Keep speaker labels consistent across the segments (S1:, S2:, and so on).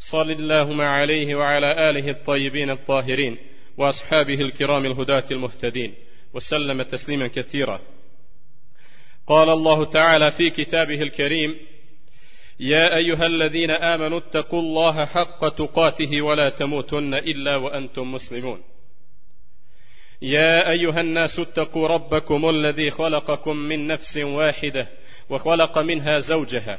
S1: صل اللهم عليه وعلى آله الطيبين الطاهرين وأصحابه الكرام الهداة المهتدين وسلم تسليما كثيرا. قال الله تعالى في كتابه الكريم يا أيها الذين آمنوا اتقوا الله حق تقاته ولا تموتن إلا وأنتم مسلمون. يا أيها الناس اتقوا ربكم الذي خلقكم من نفس واحدة وخلق منها زوجها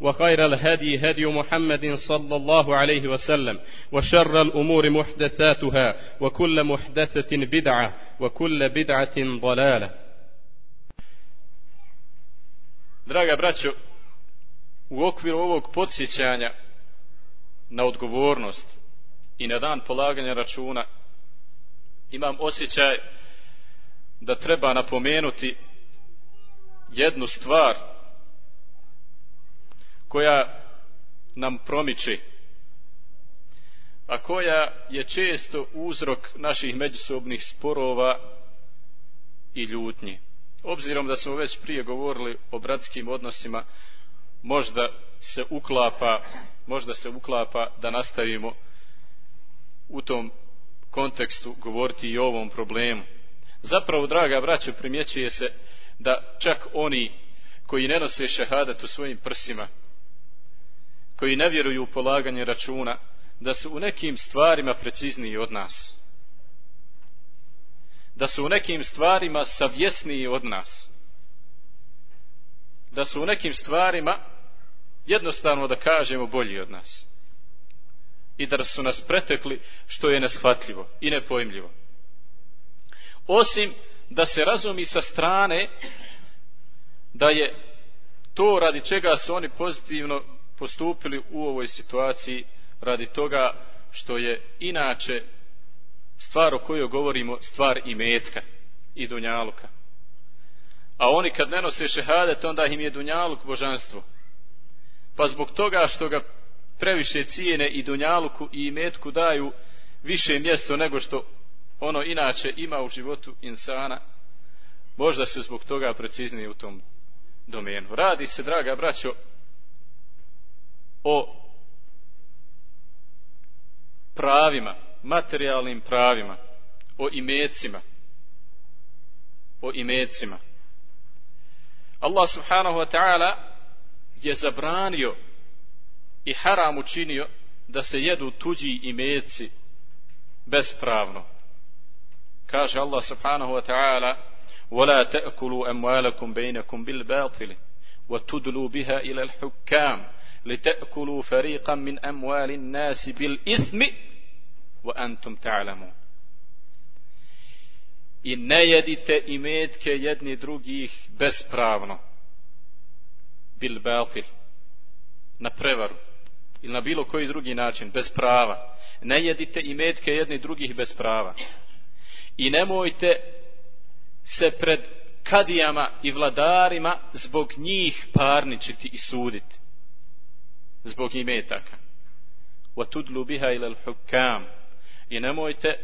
S1: وخير الهدي هدي محمد صلى الله عليه وسلم وشر الأمور محدثاتها وكل محدثة بدعة وكل بدعة ضلالة Draga braćo, u okviru ovog podsjećanja na odgovornost i na dan polaganja računa imam osjećaj da treba napomenuti jednu stvar koja nam promiče a koja je često uzrok naših međusobnih sporova i ljutnji. Obzirom da smo već prije govorili o bratskim odnosima možda se uklapa možda se uklapa da nastavimo u tom kontekstu govoriti i o ovom problemu. Zapravo draga braćo primjećuje se da čak oni koji ne nose šehadat u svojim prsima koji ne vjeruju u polaganje računa da su u nekim stvarima precizniji od nas. Da su u nekim stvarima savjesniji od nas. Da su u nekim stvarima jednostavno da kažemo bolji od nas. I da su nas pretekli što je neshvatljivo i nepojmljivo. Osim da se razumi sa strane da je to radi čega su oni pozitivno postupili u ovoj situaciji radi toga što je inače stvar o kojoj govorimo stvar i metka i dunjaluka. A oni kad ne nose šehadet onda im je dunjaluk božanstvo. Pa zbog toga što ga previše cijene i dunjaluku i metku daju više mjesto nego što ono inače ima u životu insana možda se zbog toga preciznije u tom domenu. Radi se draga braćo o pravima, materijalnim pravima, o imecima, o imecima. Allah subhanahu wa ta'ala je zabranio i haram učinio da se jedu tuđi imeci bespravno. Kaže Allah subhanahu wa ta'ala ولا تأكلوا أموالكم بينكم بالباطل وتدلوا بها إلى الحكام لتأكلوا فريقا من أموال الناس بالإثم وأنتم تعلمون i ne jedite imetke jedni drugih bespravno bil batil na prevaru ili na bilo koji drugi način bez prava ne jedite imetke jedni drugih bez prava i nemojte se pred kadijama i vladarima zbog njih parničiti i suditi zbog imetaka. Wa tudlu biha ila al-hukam. I nemojte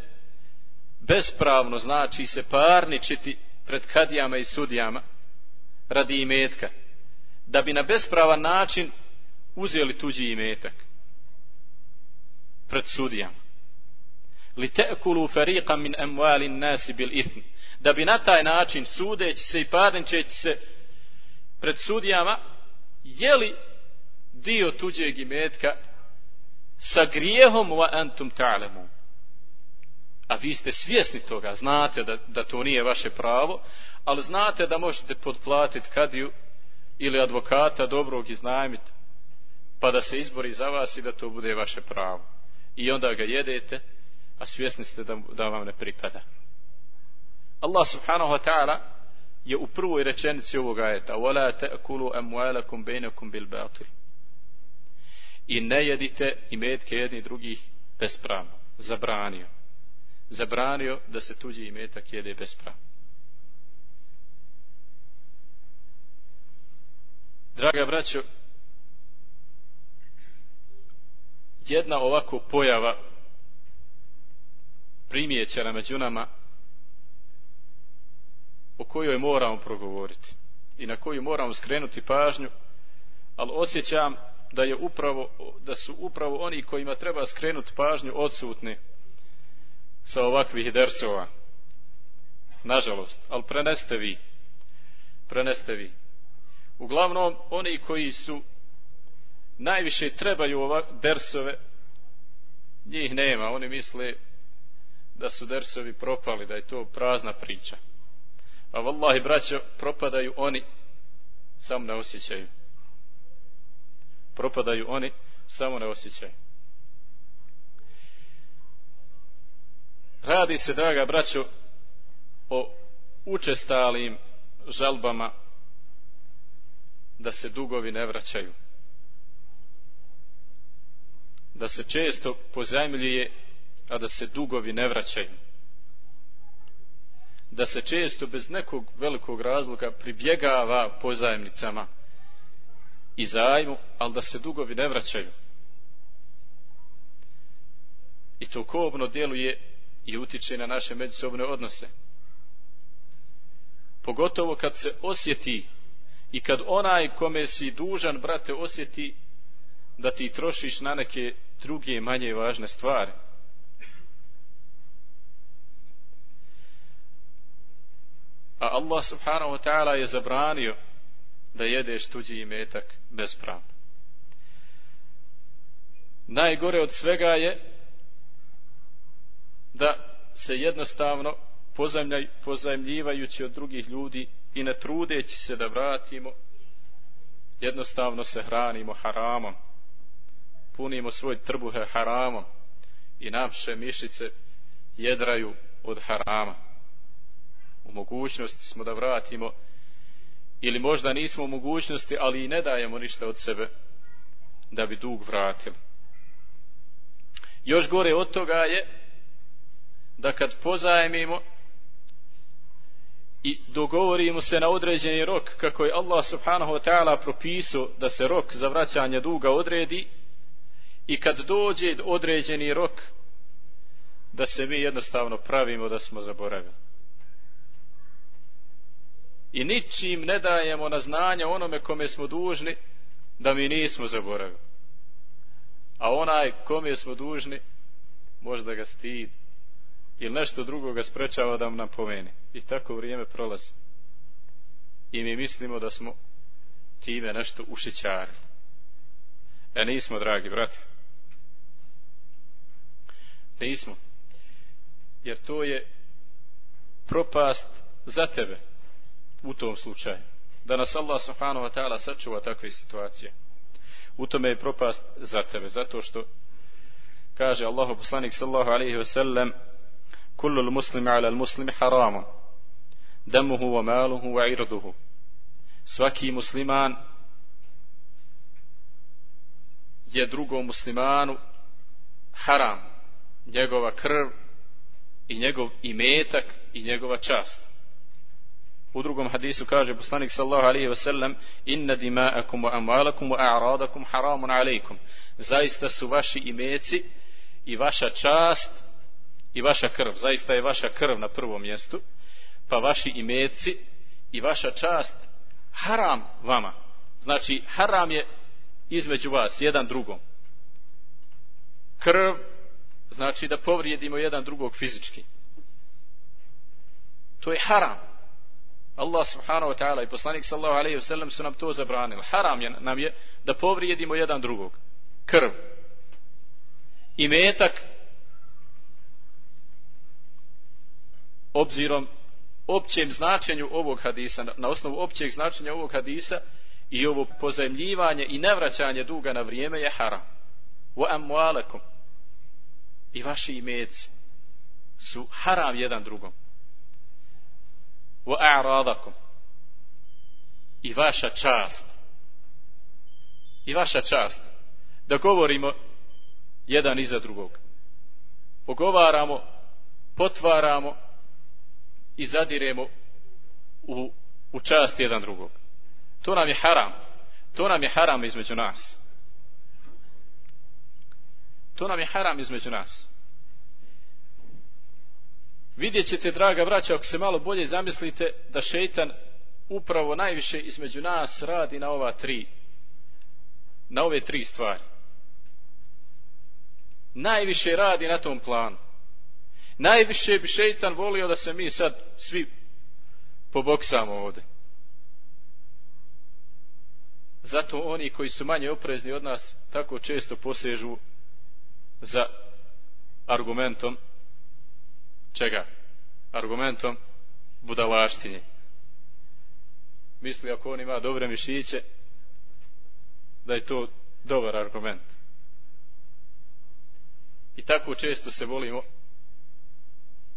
S1: bespravno znači se parničiti pred kadijama i sudijama radi imetka da bi na bespravan način uzeli tuđi imetak pred sudijama. Li te'kulu fariqan min amwalin nasi bil ithn da bi na taj način sudeći se i parničeći se pred sudijama jeli dio tuđeg imetka sa grijehom wa antum ta'lamun a vi ste svjesni toga znate da, da to nije vaše pravo ali znate da možete podplatiti kadiju ili advokata dobrog iznajmiti pa da se izbori za vas i da to bude vaše pravo i onda ga jedete a svjesni ste da, da vam ne pripada Allah subhanahu wa ta'ala je u prvoj rečenici ovog ajeta وَلَا تَأْكُلُوا أَمْوَالَكُمْ بَيْنَكُمْ بِالْبَاطِلِ i ne jedite i metke jedni drugih bespravno. Zabranio. Zabranio da se tuđi imetak jede bespravno. Draga braćo jedna ovako pojava primjećena među nama o kojoj moramo progovoriti i na koju moramo skrenuti pažnju ali osjećam da je upravo da su upravo oni kojima treba skrenuti pažnju odsutni sa ovakvih dersova. Nažalost ali preneste vi preneste vi. Uglavnom oni koji su najviše trebaju ovak dersove njih nema. Oni misle da su dersovi propali da je to prazna priča. A vallahi braćo propadaju oni sam ne osjećaju propadaju oni samo ne osjećaju radi se draga braćo o učestalim žalbama da se dugovi ne vraćaju. Da se često pozajmljuje a da se dugovi ne vraćaju. Da se često bez nekog velikog razloga pribjegava pozajmnicama i zajmu, ali da se dugovi ne vraćaju. I to kobno djeluje i utiče na naše međusobne odnose. Pogotovo kad se osjeti i kad onaj kome si dužan, brate, osjeti da ti trošiš na neke druge manje važne stvari. A Allah subhanahu wa ta'ala je zabranio da jedeš tuđi imetak bespravno. Najgore od svega je da se jednostavno pozajemljivajući od drugih ljudi i ne trudeći se da vratimo jednostavno se hranimo haramom punimo svoj trbuhe haramom i naše mišice jedraju od harama u mogućnosti smo da vratimo ili možda nismo u mogućnosti, ali i ne dajemo ništa od sebe da bi dug vratili. Još gore od toga je da kad pozajmimo i dogovorimo se na određeni rok kako je Allah subhanahu wa ta'ala propisao da se rok za vraćanje duga odredi i kad dođe određeni rok da se mi jednostavno pravimo da smo zaboravili i ničim ne dajemo na znanje onome kome smo dužni da mi nismo zaboravili. A onaj kome smo dužni možda ga stid ili nešto drugo ga sprečava da nam pomeni. I tako vrijeme prolazi. I mi mislimo da smo time nešto ušićarili. E nismo, dragi brate. Nismo. Jer to je propast za tebe u tom slučaju. Da nas Allah subhanahu wa ta'ala sačuva takve situacije. U tome je propast za tebe. Zato što kaže Allahu poslanik sallahu alaihi wa sallam kullu muslimi ala muslimi haramu damuhu wa maluhu wa irduhu svaki musliman je drugom muslimanu haram njegova krv i njegov imetak i njegova čast U drugom hadisu kaže poslanik sallallahu alaihi ve sellem inna dima'akum wa amwalakum wa a'radakum haramun alaykum. Zaista su vaši imeci i vaša čast i vaša krv, zaista je vaša krv na prvom mjestu, pa vaši imeci i vaša čast haram vama. Znači, haram je između vas, jedan drugom. Krv znači da povrijedimo jedan drugog fizički. To je haram. Allah subhanahu wa ta'ala i poslanik sallahu alaihi wa sallam su nam to zabranili. Haram je, nam je da povrijedimo jedan drugog. Krv. I metak obzirom općem značenju ovog hadisa, na osnovu općeg značenja ovog hadisa i ovo pozajemljivanje i nevraćanje duga na vrijeme je haram. Wa amualakum i vaši imeci su haram jedan drugom. Wa a'radakum i vaša čast i vaša čast da govorimo jedan iza drugog. pogovaramo potvaramo i zadiremo u, u čast jedan drugog. To nam je haram. To nam je haram između nas. To nam je haram između nas. Vidjet ćete, draga braća, ako se malo bolje zamislite, da šeitan upravo najviše između nas radi na ova tri, na ove tri stvari. Najviše radi na tom planu. Najviše bi šeitan volio da se mi sad svi poboksamo ovde. Zato oni koji su manje oprezni od nas tako često posežu za argumentom čega? Argumentom budalaštine. Misli ako on ima dobre mišiće da je to dobar argument. I tako često se volimo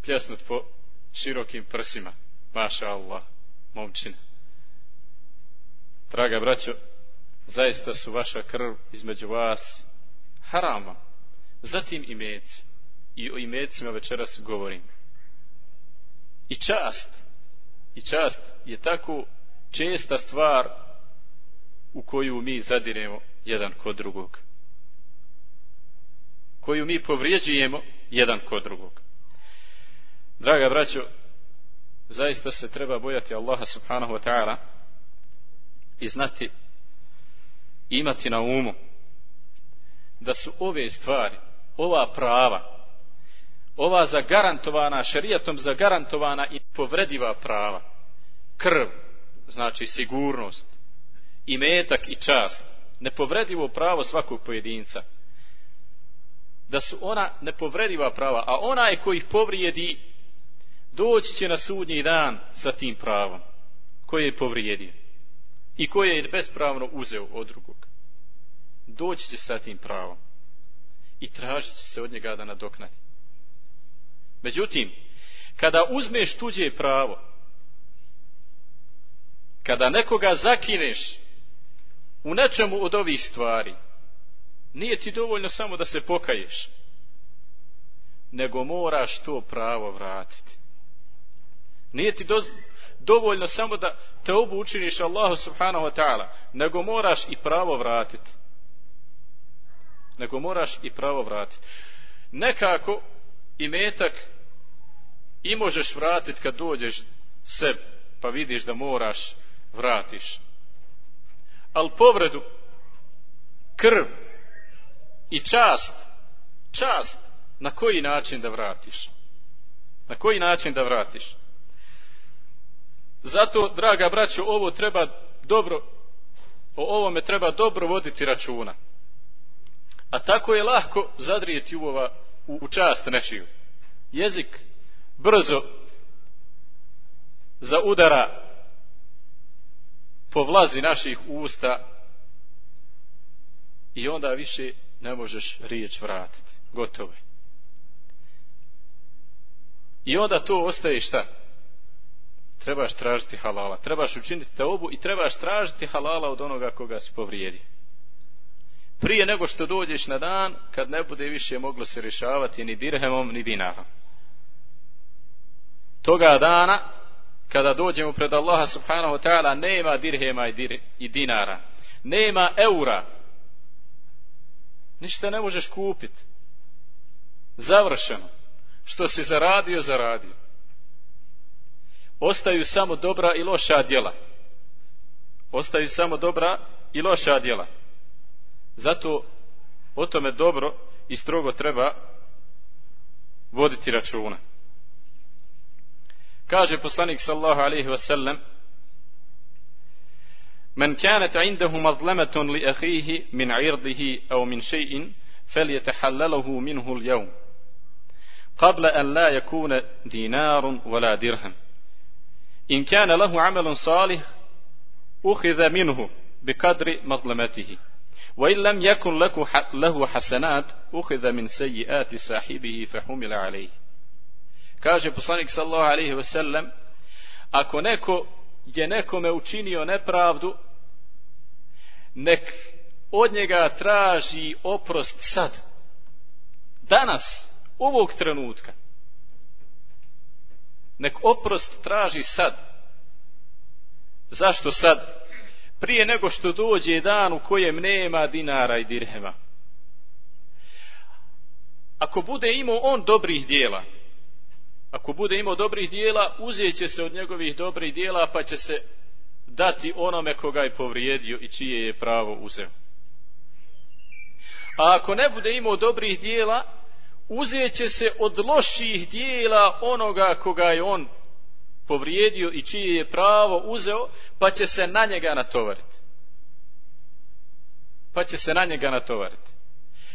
S1: pljesnut po širokim prsima. Maša Allah, momčina. Draga braćo, zaista su vaša krv između vas harama. Zatim i meci. I o imecima večeras govorim. I čast. I čast je tako česta stvar u koju mi zadiremo jedan kod drugog. Koju mi povrijeđujemo jedan kod drugog. Draga braćo, zaista se treba bojati Allaha subhanahu wa ta'ala i znati imati na umu da su ove stvari, ova prava, ova zagarantovana, šarijatom zagarantovana i povrediva prava, krv, znači sigurnost, i metak i čast, nepovredivo pravo svakog pojedinca, da su ona nepovrediva prava, a onaj koji ih povrijedi, doći će na sudnji dan sa tim pravom, koje je povrijedio i koje je bespravno uzeo od drugog. Doći će sa tim pravom i tražit će se od njega da nadoknadi. Međutim, kada uzmeš tuđe pravo, kada nekoga zakineš u nečemu od ovih stvari, nije ti dovoljno samo da se pokaješ, nego moraš to pravo vratiti. Nije ti do, dovoljno samo da te obu učiniš Allahu subhanahu wa ta'ala, nego moraš i pravo vratiti. Nego moraš i pravo vratiti. Nekako i metak i možeš vratiti kad dođeš se pa vidiš da moraš vratiš. Al povredu krv i čast čast na koji način da vratiš? Na koji način da vratiš? Zato, draga braćo, ovo treba dobro, o ovome treba dobro voditi računa. A tako je lahko zadrijeti u, ova, u, u čast nečiju. Jezik brzo za udara po vlazi naših usta i onda više ne možeš riječ vratiti. Gotovo je. I onda to ostaje šta? trebaš tražiti halala. Trebaš učiniti te obu i trebaš tražiti halala od onoga koga si povrijedi. Prije nego što dođeš na dan, kad ne bude više moglo se rješavati ni dirhemom, ni dinarom. Toga dana, kada dođemo pred Allaha subhanahu wa ta'ala, nema dirhema i, dir, i dinara. Nema eura. Ništa ne možeš kupiti. Završeno. što si zaradio, zaradio. Ostaju samo dobra i loša djela. Ostaju samo dobra i loša djela. Zato o tome dobro i strogo treba voditi računa. Kaže poslanik sallahu alaihi wasallam من كانت عنده مظلمة لأخيه من عرضه أو من شيء فليتحلله منه اليوم قبل أن لا يكون دينار ولا درهم إن كان له عمل صالح أخذ منه بقدر مظلمته وإن لم يكن له حسنات أخذ من سيئات صاحبه فحمل عليه kaže poslanik sallallahu alejhi ve sellem ako neko je nekome učinio nepravdu nek od njega traži oprost sad danas ovog trenutka nek oprost traži sad zašto sad Prije nego što dođe dan u kojem nema dinara i dirhema. Ako bude imao on dobrih dijela ako bude imao dobrih dijela uzet će se od njegovih dobrih dijela pa će se dati onome koga je povrijedio i čije je pravo uzeo. A ako ne bude imao dobrih dijela uzet će se od loših dijela onoga koga je on povrijedio i čije je pravo uzeo, pa će se na njega natovariti. Pa će se na njega natovariti.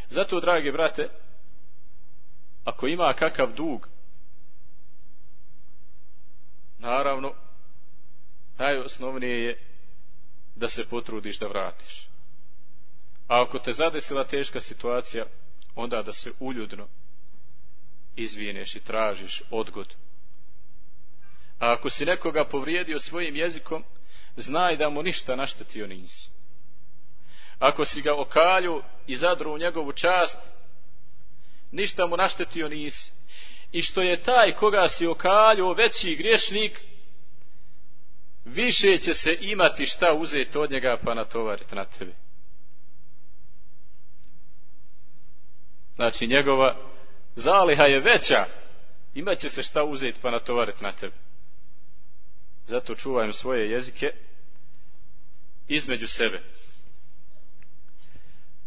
S1: Zato, dragi brate, ako ima kakav dug, naravno, najosnovnije je da se potrudiš da vratiš. A ako te zadesila teška situacija, onda da se uljudno izvineš i tražiš odgod. A ako si nekoga povrijedio svojim jezikom, znaj da mu ništa naštetio nisi. Ako si ga okalju i zadru u njegovu čast, ništa mu naštetio nisi. I što je taj koga si okalju veći griješnik, više će se imati šta uzeti od njega pa natovariti na tebe. Znači njegova zaliha je veća, imaće se šta uzeti pa natovariti na tebe. Zato čuvajmo svoje jezike između sebe.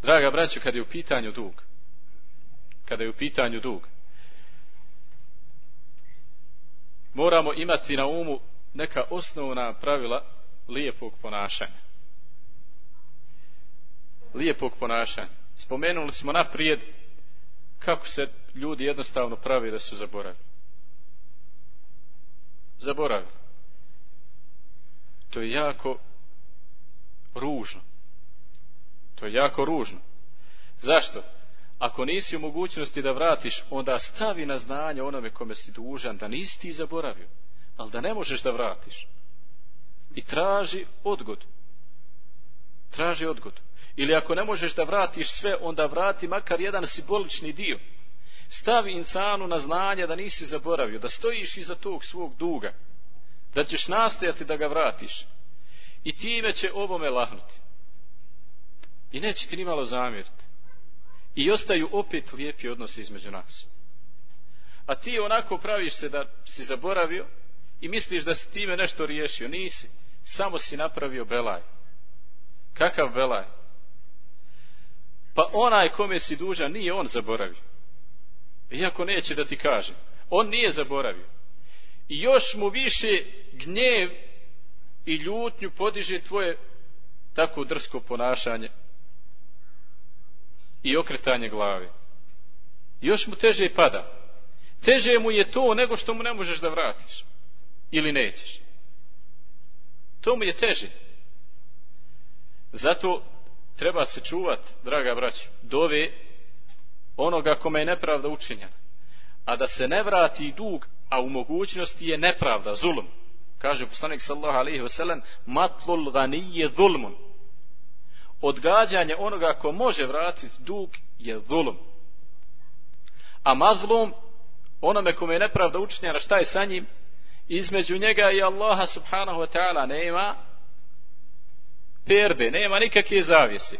S1: Draga braćo, kada je u pitanju dug, kada je u pitanju dug, moramo imati na umu neka osnovna pravila lijepog ponašanja. Lijepog ponašanja. Spomenuli smo naprijed kako se ljudi jednostavno pravi da su zaboravili. Zaboravili to je jako ružno. To je jako ružno. Zašto? Ako nisi u mogućnosti da vratiš, onda stavi na znanje onome kome si dužan, da nisi ti zaboravio, ali da ne možeš da vratiš. I traži odgod. Traži odgod. Ili ako ne možeš da vratiš sve, onda vrati makar jedan simbolični dio. Stavi insanu na znanje da nisi zaboravio, da stojiš iza tog svog duga da ćeš nastojati da ga vratiš. I time će ovome lahnuti. I neće ti nimalo zamjeriti. I ostaju opet lijepi odnosi između nas. A ti onako praviš se da si zaboravio i misliš da si time nešto riješio. Nisi, samo si napravio belaj. Kakav belaj? Pa onaj kome si dužan nije on zaboravio. Iako neće da ti kaže. On nije zaboravio i još mu više gnjev i ljutnju podiže tvoje tako drsko ponašanje i okretanje glave. Još mu teže pada. Teže mu je to nego što mu ne možeš da vratiš. Ili nećeš. To mu je teže. Zato treba se čuvat, draga braća, dove onoga kome je nepravda učinjena. A da se ne vrati dug, a u mogućnosti je nepravda, zulm. Kaže poslanik sallallahu alaihi ve sellem, matlul ganije zulmun. Odgađanje onoga ko može vratiti dug je zulm. A mazlum, onome kome je nepravda učinjena, šta je sa njim? Između njega i Allaha subhanahu wa ta'ala nema perde, nema nikakve zavjese.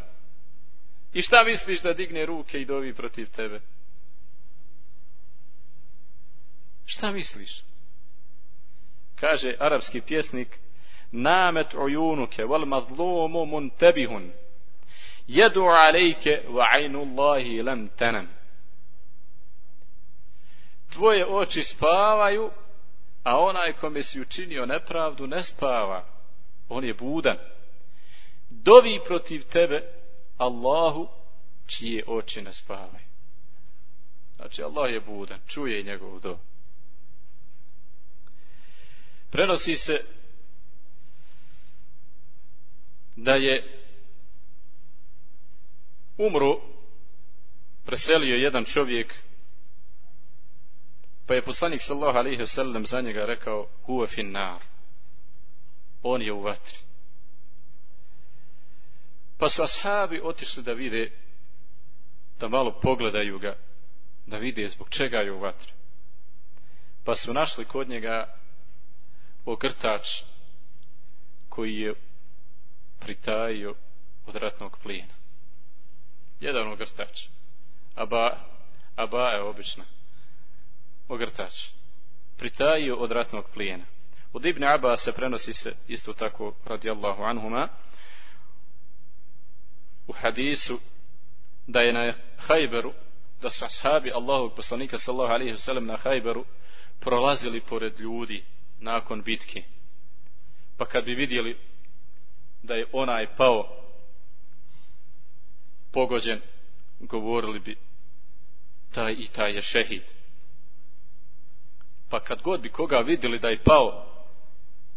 S1: I šta misliš da digne ruke i dovi protiv tebe? Šta misliš? Kaže arapski pjesnik Namet ujunuke wal mazlumu muntabihun jedu alejke wa aynullahi lam tanam. Tvoje oči spavaju a onaj kome si učinio nepravdu ne spava. On je budan. Dovi protiv tebe Allahu čije oči ne spavaju. Znači Allah je budan čuje njegov dobu prenosi se da je umro preselio jedan čovjek pa je poslanik sallahu alaihi wasallam za njega rekao huve fin nar on je u vatri. Pa su ashabi otišli da vide da malo pogledaju ga da vide zbog čega je u vatri. Pa su našli kod njega ogrtač koji je pritajio od ratnog plijena. Jedan ogrtač. Aba, aba je obična. Ogrtač. Pritajio od ratnog plijena. Od Ibn Aba se prenosi se isto tako radijallahu anhuma u hadisu da je na Hajberu da su ashabi Allahovog poslanika sallahu alaihi wasallam na Hajberu prolazili pored ljudi nakon bitke. Pa kad bi vidjeli da je onaj pao pogođen, govorili bi taj i taj je šehid. Pa kad god bi koga vidjeli da je pao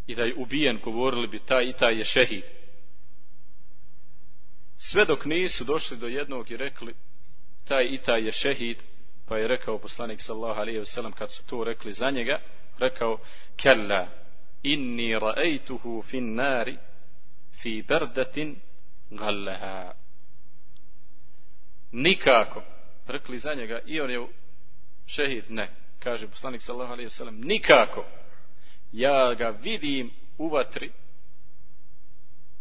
S1: i da je ubijen, govorili bi taj i taj je šehid. Sve dok nisu došli do jednog i rekli taj i taj je šehid, pa je rekao poslanik sallahu alaihi sellem kad su to rekli za njega, rekao kella inni ra'aytuhu fin nari fi bardatin gallaha nikako. Rekli za njega i on je šehid. Ne. Kaže poslanik sallallahu alejhi ve sellem nikako. Ja ga vidim u vatri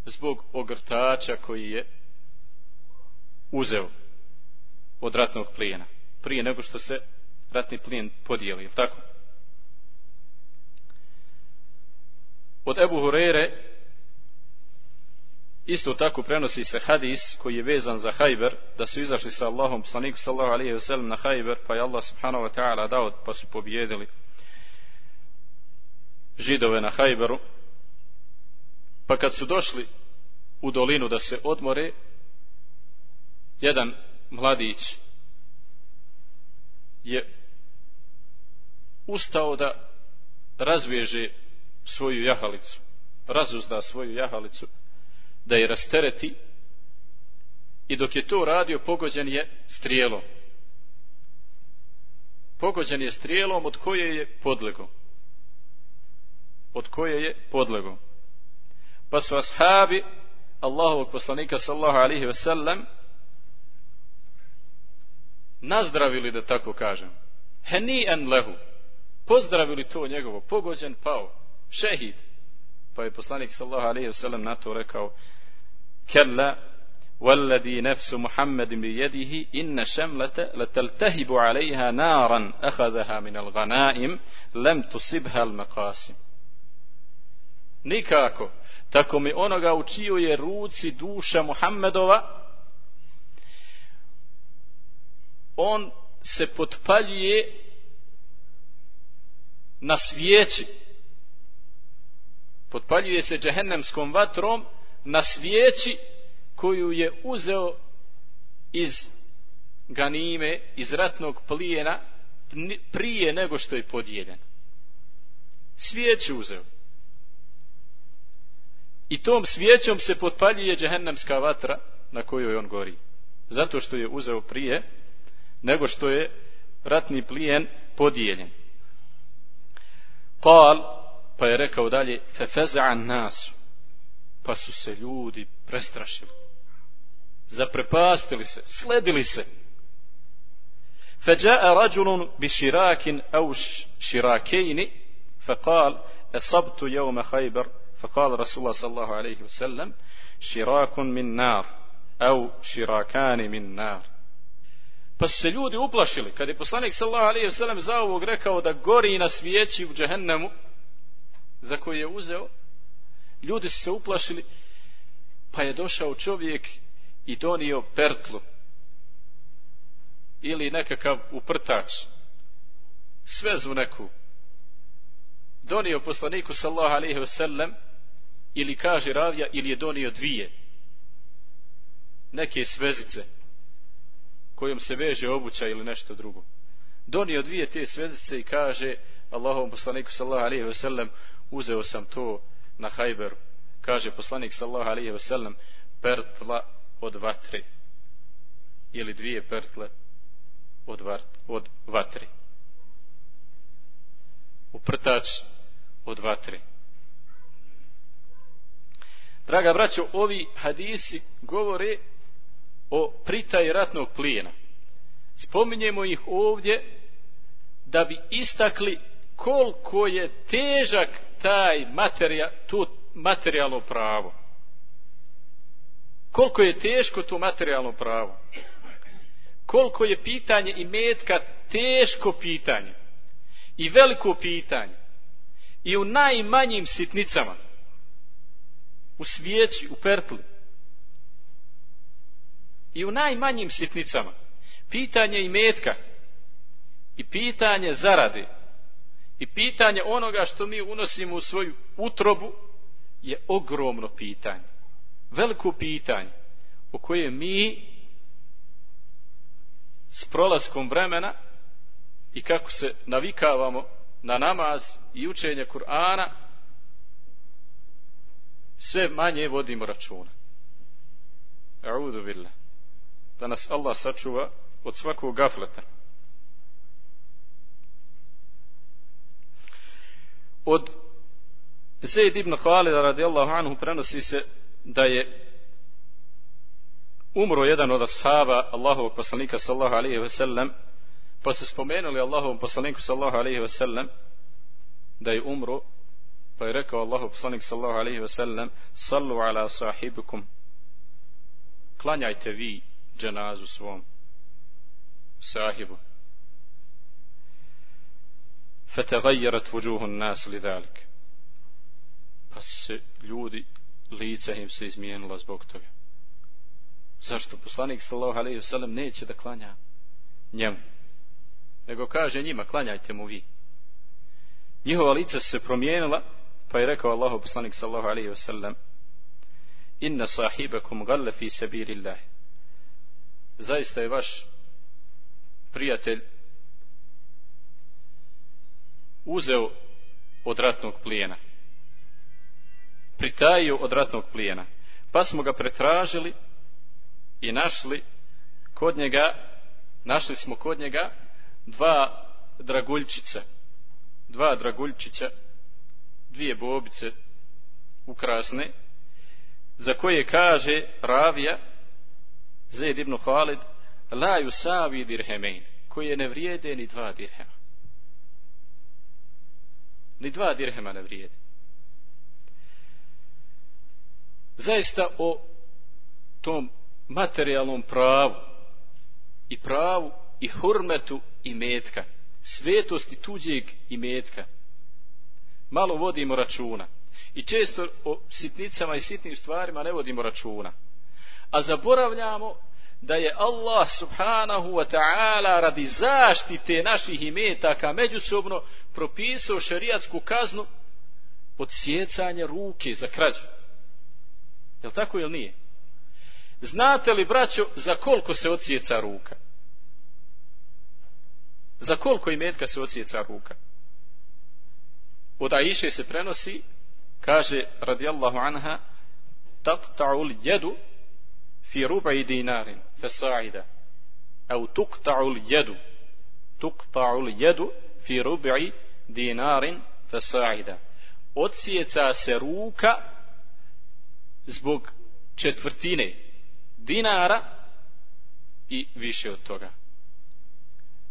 S1: zbog ogrtača koji je uzeo od ratnog plijena prije nego što se ratni plijen podijeli, je tako? Od Ebu Hurere isto tako prenosi se hadis koji je vezan za Hajber, da su izašli sa Allahom, poslaniku sallahu alaihi ve sellem na Hajber, pa je Allah subhanahu wa ta'ala dao, pa su pobjedili židove na Hajberu. Pa kad su došli u dolinu da se odmore, jedan mladić je ustao da razveže svoju jahalicu, razuzda svoju jahalicu, da je rastereti i dok je to radio, pogođen je strijelom. Pogođen je strijelom od koje je podlego. Od koje je podlego. Pa su ashabi Allahovog poslanika sallahu alihi wasallam nazdravili da tako kažem. Heni en lehu. Pozdravili to njegovo. Pogođen pao šehid. Pa je poslanik sallallahu alejhi ve sellem na to rekao: "Kalla والذي نفس محمد بيده إن شملة لتلتهب عليها نارا أخذها من الغنائم لم تصبها المقاسم nikako tako mi onoga u čijoj je ruci duša Muhammedova on se potpaljuje na svijeći potpaljuje se džehennemskom vatrom na svijeći koju je uzeo iz ganime, iz ratnog plijena prije nego što je podijeljen. Svijeću uzeo. I tom svijećom se potpaljuje džehennemska vatra na kojoj on gori. Zato što je uzeo prije nego što je ratni plijen podijeljen. Kal, Pa je rekao dalje, fe feza'an nasu. Pa su se ljudi prestrašili. Zaprepastili se, sledili se. فجاء رجل بشراك أو شراكين فقال أصبت يوم خيبر فقال رسول الله صلى الله عليه وسلم شراك من نار أو شراكان من نار Pa su se ljudi uplašili. Kad je poslanik sallallahu alaihi ve sellem za ovog rekao da gori na svijeći u džehennemu, za koji je uzeo, ljudi su se uplašili, pa je došao čovjek i donio pertlu ili nekakav uprtač svezu neku. Donio poslaniku sallahu alaihi wasallam ili kaže ravija ili je donio dvije neke svezice kojom se veže obuća ili nešto drugo. Donio dvije te svezice i kaže Allahom poslaniku sallahu alaihi wasallam uzeo sam to na hajberu. Kaže poslanik sallahu alaihi sellem, pertla od vatre. Ili dvije pertle od, vart, od vatre. Uprtač od vatre. Draga braćo ovi hadisi govore o pritaji ratnog plijena. Spominjemo ih ovdje da bi istakli koliko je težak taj materija, tu materijalno pravo. Koliko je teško to materijalno pravo? Koliko je pitanje i metka teško pitanje i veliko pitanje i u najmanjim sitnicama u svijeći, u pertli i u najmanjim sitnicama pitanje i metka i pitanje zarade i pitanje onoga što mi unosimo u svoju utrobu je ogromno pitanje. Veliko pitanje o kojem mi s prolaskom vremena i kako se navikavamo na namaz i učenje Kur'ana sve manje vodimo računa. A'udhu billah. Da nas Allah sačuva od svakog gafleta. Od Zaid ibn Khalida radijallahu anhu prenosi se da je umro jedan od ashaba Allahovog poslanika sallahu alaihi ve sellem pa su spomenuli Allahovom poslaniku sallahu alaihi ve sellem da je umro pa je rekao Allahov poslanik sallahu alaihi ve sellem sallu ala sahibikum. Klanjajte vi dženazu svom sahibu فتغيرت وجوه الناس لذلك pa se ljudi lica im se izmijenila zbog toga zašto poslanik sallallahu alejhi ve sellem neće da klanja njemu nego kaže njima klanjajte mu vi njihova lica se promijenila pa je rekao Allahu poslanik sallallahu alejhi ve sellem inna sahibakum galla fi sabilillah zaista je vaš prijatelj uzeo od ratnog plijena. Pritajio od ratnog plijena. Pa smo ga pretražili i našli kod njega našli smo kod njega dva draguljčica dva draguljčića dvije bobice ukrasne za koje kaže ravija Zaid ibn Khalid la yusavi dirhemein koje ne vrijede ni dva dirhema ni dva dirhema ne vrijede zaista o tom materijalnom pravu i pravu i hurmetu i metka svetosti tuđeg i metka malo vodimo računa. I često o sitnicama i sitnim stvarima ne vodimo računa. A zaboravljamo da je Allah subhanahu wa ta'ala radi zaštite naših imetaka međusobno propisao šariatsku kaznu odsjecanje ruke za krađu. Je li tako ili nije? Znate li, braćo, za koliko se odsjeca ruka? Za koliko imetka se odsjeca ruka? Od Aisha se prenosi, kaže, radijallahu anha, taqta'ul jedu fi rubai dinarin fasa'ida. Au tuqta'u al-yadu tuqta'u al-yadu fi rubai dinarin fasa'ida. Odsjeca se ruka zbog četvrtine dinara i više od toga.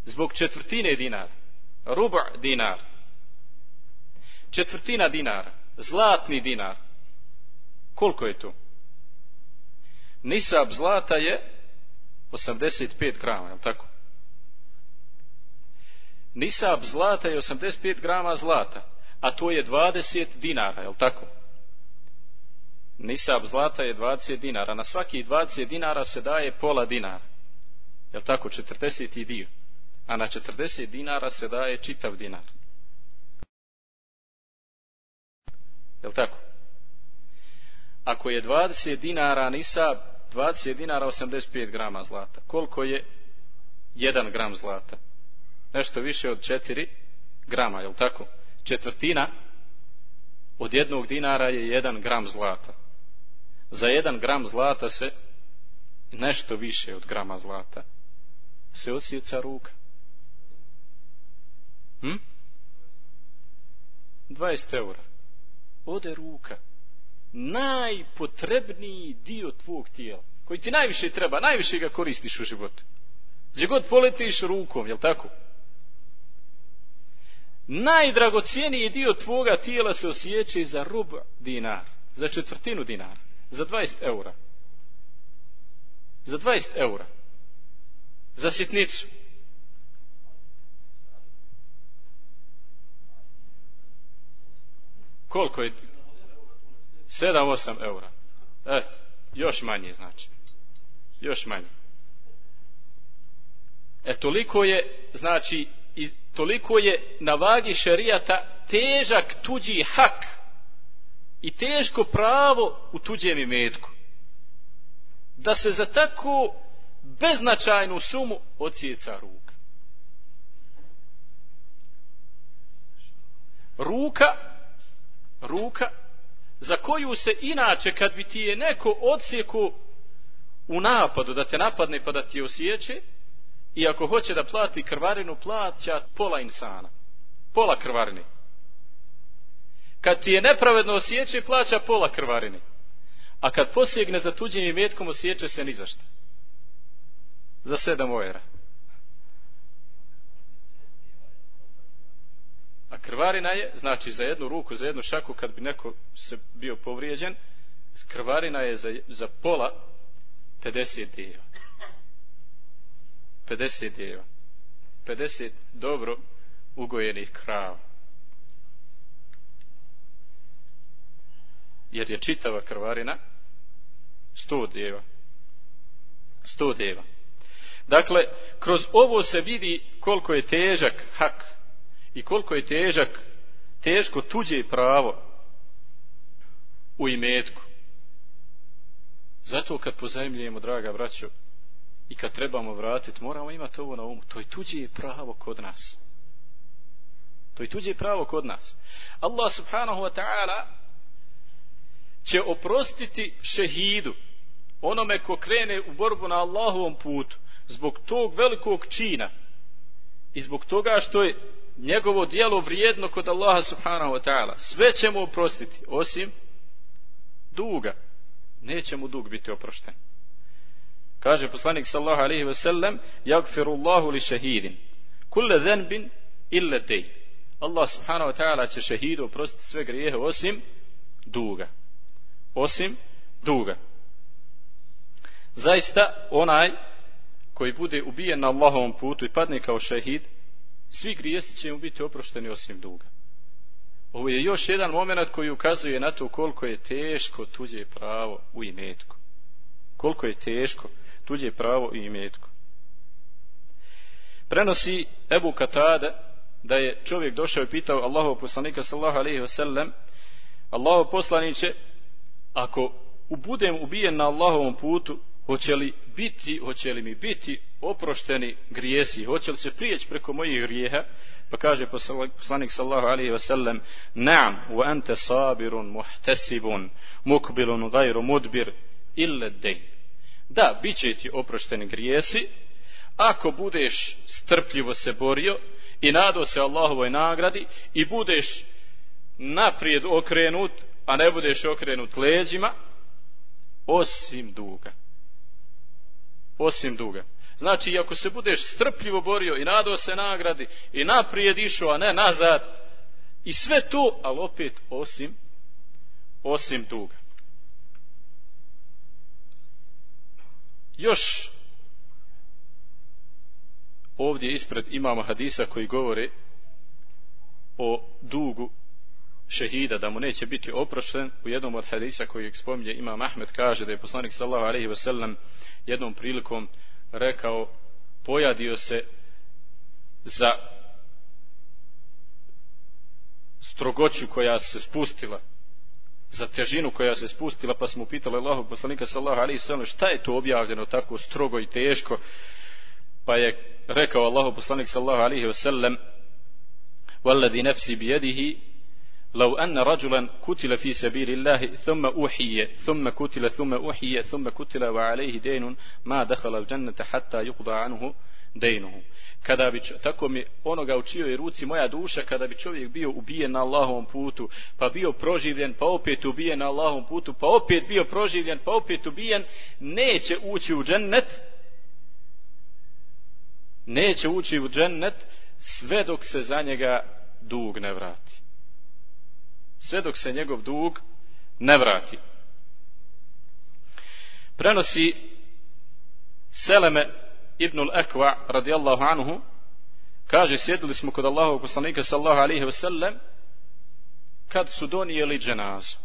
S1: Zbog četvrtine dinara. Ruba dinar. Četvrtina dinara. Zlatni dinar. Koliko je to? Nisab zlata je 85 grama, je tako? Nisab zlata je 85 grama zlata, a to je 20 dinara, je li tako? Nisab zlata je 20 dinara. Na svaki 20 dinara se daje pola dinara. Je li tako? 40 dio. A na 40 dinara se daje čitav dinar. Je li tako? Ako je 20 dinara nisab, 20 dinara 85 grama zlata. Koliko je 1 gram zlata? Nešto više od 4 grama, je li tako? Četvrtina od jednog dinara je 1 gram zlata. Za 1 gram zlata se nešto više od grama zlata se osjeca ruka. Hm? 20 eura. Ode ruka. Najpotrebniji dio tvog tijela. Koji ti najviše treba. Najviše ga koristiš u životu. Gdje god poletiš rukom, jel tako? Najdragocijeniji dio tvoga tijela se osjeća za rub dinar. Za četvrtinu dinara. Za 20 eura. Za 20 eura. Za sitnicu. Koliko je? 7-8 eura. E, još manje znači. Još manje. E, toliko je, znači, i toliko je na vagi šerijata težak tuđi hak i teško pravo u tuđem imetku. Da se za tako beznačajnu sumu ocijeca ruka. Ruka ruka za koju se inače kad bi ti je neko odsjeku u napadu da te napadne pa da ti osjeće i ako hoće da plati krvarinu plaća pola insana. Pola krvarine. Kad ti je nepravedno osjeće plaća pola krvarine. A kad posjegne za tuđim imetkom osjeće se ni za šta. Za sedam ojera A krvarina je, znači za jednu ruku, za jednu šaku, kad bi neko se bio povrijeđen, krvarina je za, za pola 50 dijeva. 50 dijeva. 50 dobro ugojenih krava. Jer je čitava krvarina 100 dijeva. 100 dijeva. Dakle, kroz ovo se vidi koliko je težak hak i koliko je težak, teško tuđe pravo u imetku. Zato kad pozajemljujemo, draga braćo, i kad trebamo vratiti, moramo imati ovo na umu. To je tuđe pravo kod nas. To je tuđe pravo kod nas. Allah subhanahu wa ta'ala će oprostiti šehidu onome ko krene u borbu na Allahovom putu zbog tog velikog čina i zbog toga što je njegovo dijelo vrijedno kod Allaha subhanahu wa ta'ala. Sve će mu oprostiti, osim duga. Neće mu dug biti oprošten. Kaže poslanik sallahu alaihi wa sallam, jagfiru Allahu li šehidin, kulle zenbin ille dej. Allah subhanahu wa ta'ala će šehidu oprostiti sve grijehe osim duga. Osim duga. Zaista onaj koji bude ubijen na Allahovom putu i padne kao šehid, svi grijesi će mu biti oprošteni osim duga. Ovo je još jedan moment koji ukazuje na to koliko je teško tuđe pravo u imetku. Koliko je teško tuđe pravo u imetku. Prenosi Ebu Katada da je čovjek došao i pitao Allahov poslanika sallahu alaihi wasallam Allahov poslaniće ako budem ubijen na Allahovom putu hoće li biti, hoće li mi biti oprošteni grijesi, hoće li se prijeći preko mojih grijeha, pa kaže poslanik sallahu alaihi ve sellem, naam, wa ante sabirun, muhtesibun, mukbilun, gajru, mudbir, ille dej. Da, bit će ti oprošteni grijesi, ako budeš strpljivo se borio i nadao se Allahovoj nagradi i budeš naprijed okrenut, a ne budeš okrenut leđima, osim duga osim duga. Znači, ako se budeš strpljivo borio i nadao se nagradi i naprijed išao, a ne nazad, i sve to, ali opet osim, osim duga. Još ovdje ispred imamo hadisa koji govore o dugu šehida, da mu neće biti oprošten u jednom od hadisa koji spominje imam Ahmed kaže da je poslanik sallahu alaihi wasallam jednom prilikom rekao pojadio se za strogoću koja se spustila za težinu koja se spustila pa smo pitali Allahu poslanika sallahu alaihi wasallam šta je to objavljeno tako strogo i teško pa je rekao Allahu poslanik sallahu alaihi wasallam والذي نفسي بيده لو أن رجلا كتل في سبيل الله ثم أوحي ثم كتل ثم أوحي ثم كتل وعليه دين ما دخل الجنة حتى يقضى عنه دينه kada bi tako mi onoga u čijoj ruci moja duša kada bi čovjek bio ubijen na Allahovom putu pa bio proživljen pa opet ubijen na Allahovom putu pa opet bio proživljen pa opet ubijen neće ući u džennet neće ući u džennet sve dok se za njega dug ne vrati sve dok se njegov dug ne vrati. Prenosi Seleme ibn al-Akwa radijallahu anhu kaže sjedili smo kod Allahovog poslanika sallallahu alaihi ve sellem kad su donijeli dženazu.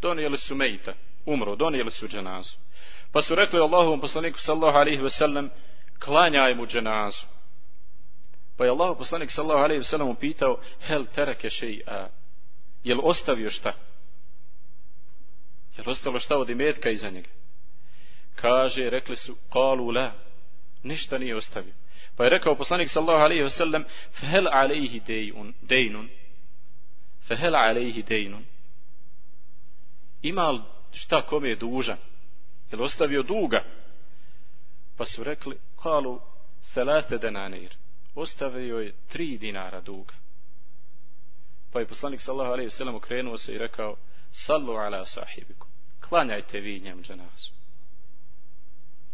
S1: Donijeli su mejta umro, donijeli su dženazu. Pa su rekli Allahovom poslaniku sallallahu alaihi ve sellem klanjaj mu dženazu. Pa je Allahov poslanik sallallahu alaihi ve sellem upitao hel terake še'a? Jel ostavio šta? Jel ostalo šta od imetka iza njega? Kaže rekli su kalu la. Ništa nije ostavio. Pa je rekao poslanik sallahu alaihi wasallam fehel alaihi dejun dejnun. Fehel alaihi dejnun. Ima li šta kome je dužan? Jel ostavio duga? Pa su rekli kalu selate denanir ostavio je tri dinara duga pa je poslanik sallahu alaihi sellem okrenuo se i rekao sallu ala sahibiku klanjajte vi njem dženazu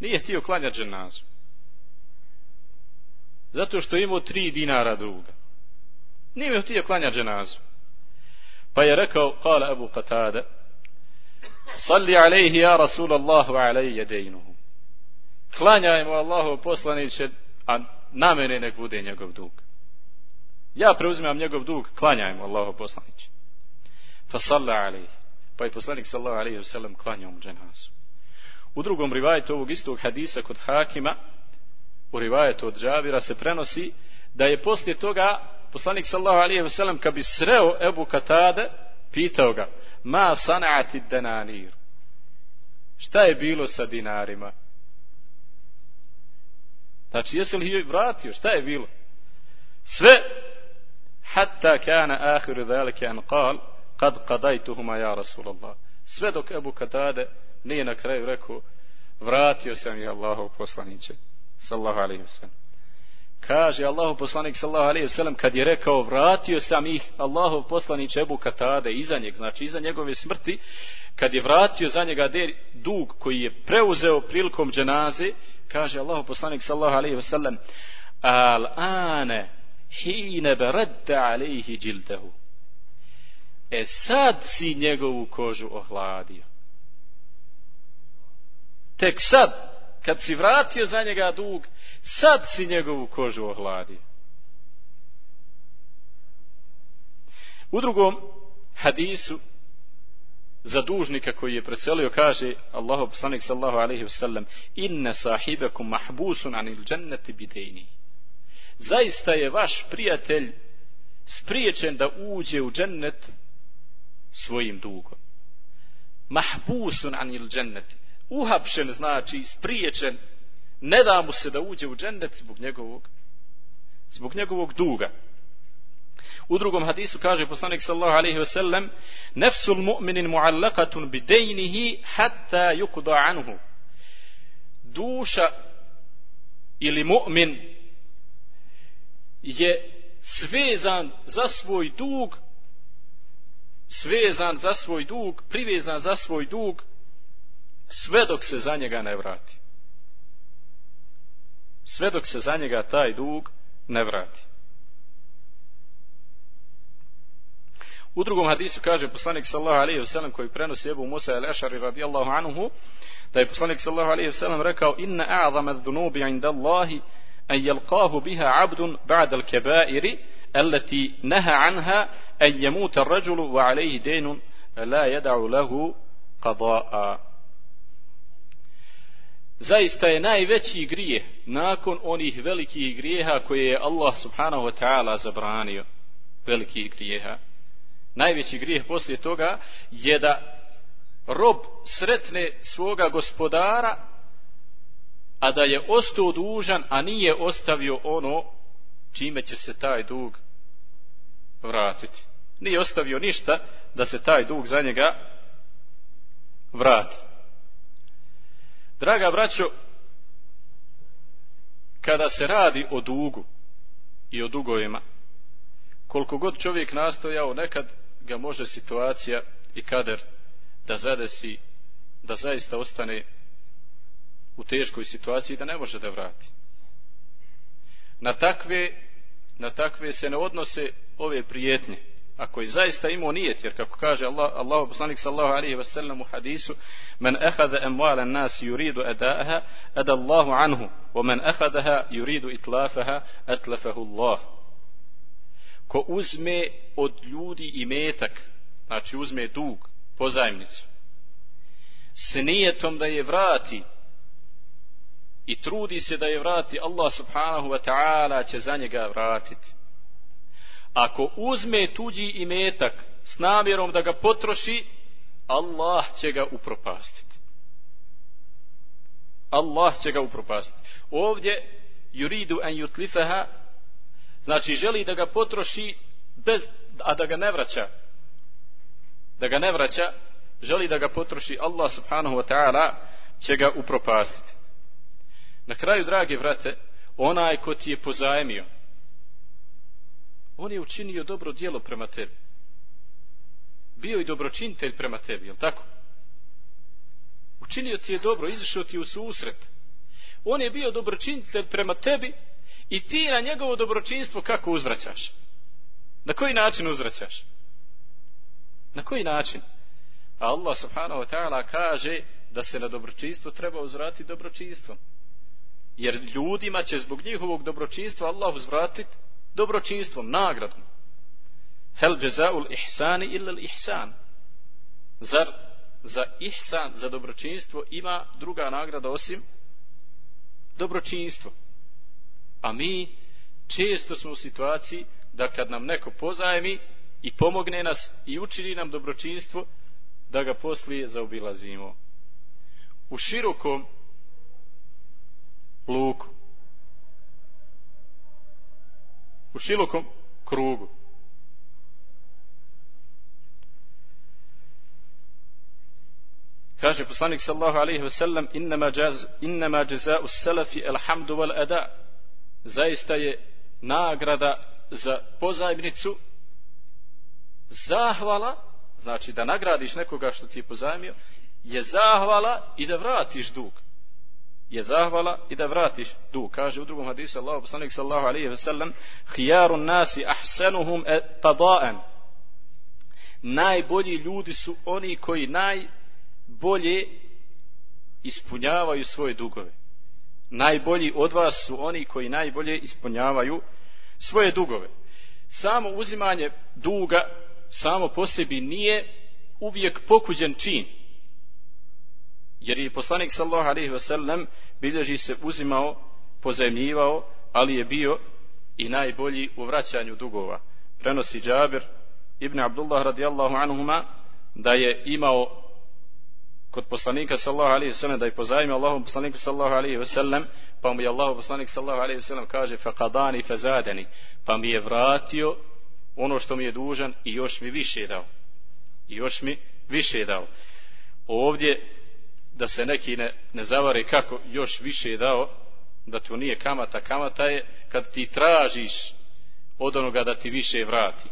S1: nije htio klanjati dženazu zato što je imao tri dinara duga. Nije mi htio klanja dženazu. Pa je rekao, kala Abu Qatada, salli alaihi ja Rasul Allahu alaihi jedeinuhu. Klanjaj mu Allahu poslaniće, a na mene nek bude njegov dug. Ja preuzimam njegov dug, klanjajmo Allaho poslanić. Fa salla alaihi. Pa je poslanik sallahu alaihi wa klanjao mu dženazu. U drugom rivajetu ovog istog hadisa kod Hakima, u rivajetu od Džabira se prenosi da je poslije toga poslanik sallahu alaihi wasallam kad bi sreo Ebu Katade pitao ga ma sanati denanir šta je bilo sa dinarima znači jesi li vratio šta je bilo sve hatta kana ahiru dhalike an qal kad qadajtuhuma ja Rasulallah sve dok Ebu Katade nije na kraju rekao vratio sam je Allahov poslaniće. Sallallahu alaihi wasallam kaže Allahu poslanik sallallahu alaihi wasallam kad je rekao vratio sam ih Allahov poslanić Ebu Katade iza njeg znači iza njegove smrti kad je vratio za njega dug koji je preuzeo prilikom dženaze kaže Allahu poslanik sallallahu alaihi wasallam al ane hine beradda alejhi džildehu. E sad si njegovu kožu ohladio. Tek sad kad si vratio za njega dug, sad si njegovu kožu ohladio. U drugom hadisu za dužnika koji je preselio kaže Allahu poslanik sallallahu alejhi ve sellem inna sahibakum mahbusun anil jannati bidayni zaista je vaš prijatelj spriječen da uđe u džennet svojim dugom. Mahbusun anil jannati uhapšen znači spriječen. Ne da mu se da uđe u džennet zbog njegovog zbog njegovog duga. U drugom hadisu kaže poslanik sallallahu alejhi ve sellem nafsul mu'minin mu'allaqatun bi daynihi hatta yuqda anhu. Duša ili mu'min je svezan za svoj dug svezan za svoj dug privezan za svoj dug sve dok se za njega ne vrati. Sve dok se za njega taj dug ne vrati. U drugom hadisu kaže poslanik sallallahu alejhi ve sellem koji prenosi Abu Musa al-Ashari radijallahu anhu da je poslanik alejhi ve sellem rekao inna a'zama dhunubi inda Allahi أن يلقاه بها عبد بعد الكبائر التي نهى عنها أن يموت الرجل وعليه دين لا يدع له قضاء zaista je najveći grijeh nakon onih velikih grijeha koje je Allah subhanahu wa ta'ala zabranio velikih grijeha najveći grijeh poslije toga je da rob sretne svoga gospodara a da je ostao dužan a nije ostavio ono čime će se taj dug vratiti. Nije ostavio ništa da se taj dug za njega vrati. Draga braćo, kada se radi o dugu i o dugovima, koliko god čovjek nastojao, nekad ga može situacija i kader da zadesi, da zaista ostane u teškoj situaciji da ne može da vrati. Na takve, na takve se ne odnose ove prijetnje ako je zaista imao nijet, jer kako kaže Allah, Allah poslanik sallahu alaihi wa sallam u hadisu, men ehada emuala nas yuridu edaaha, eda Allahu anhu, wa men ehadaha yuridu itlafaha, etlafahu Allah. Ko uzme od ljudi i metak, znači uzme dug, pozajmnicu, s nijetom da je vrati, i trudi se da je vrati, Allah subhanahu wa ta'ala će za njega vratiti ako uzme tuđi imetak s namjerom da ga potroši, Allah će ga upropastiti. Allah će ga upropastiti. Ovdje, yuridu an yutlifaha, znači želi da ga potroši bez, a da ga ne vraća. Da ga ne vraća, želi da ga potroši Allah subhanahu wa ta'ala će ga upropastiti. Na kraju, drage vrate, onaj ko ti je pozajemio, on je učinio dobro dijelo prema tebi. Bio i dobročinitelj prema tebi, je tako? Učinio ti je dobro, izašao ti u susret. On je bio dobročinitelj prema tebi i ti na njegovo dobročinstvo kako uzvraćaš? Na koji način uzvraćaš? Na koji način? A Allah subhanahu wa ta'ala kaže da se na dobročinstvo treba uzvratiti dobročinstvom. Jer ljudima će zbog njihovog dobročinstva Allah uzvratiti dobročinstvom, nagradom. Hel jazaul ihsani illa ihsan. Zar za ihsan, za dobročinstvo ima druga nagrada osim dobročinstvo. A mi često smo u situaciji da kad nam neko pozajmi i pomogne nas i učini nam dobročinstvo, da ga poslije zaobilazimo. U širokom luku. U širokom krugu. Kaže poslanik sallahu alaihi ve sellem innama, jaz, innama jaza'u salafi alhamdu wal ada zaista je nagrada za pozajmnicu zahvala znači da nagradiš nekoga što ti je pozajmio je zahvala i da vratiš dug je zahvala i da vratiš du. Kaže u drugom hadisu Allahu poslanik sallallahu alejhi ve sellem hijarun nasi ahsanuhum e-, tadaan. Najbolji ljudi su oni koji najbolje ispunjavaju svoje dugove. Najbolji od vas su oni koji najbolje ispunjavaju svoje dugove. Samo uzimanje duga samo po sebi nije uvijek pokuđen čin jer je poslanik sallallahu alejhi ve sellem bilježi se uzimao pozajmljivao ali je bio i najbolji u vraćanju dugova. Prenosi Džabir ibn Abdullah radijallahu anhuma da je imao kod poslanika sallallahu alejhi ve sellem da je pozajmio Allahom poslaniku sallallahu alejhi ve sellem pa mu je Allah poslanik sallallahu alejhi ve sellem kaže faqadani fazadani. Pa mi je vratio ono što mi je dužan i još mi više dao. I još mi više dao. Ovdje da se neki ne, ne zavare kako još više je dao, da to nije kamata. Kamata je kad ti tražiš od onoga da ti više vrati.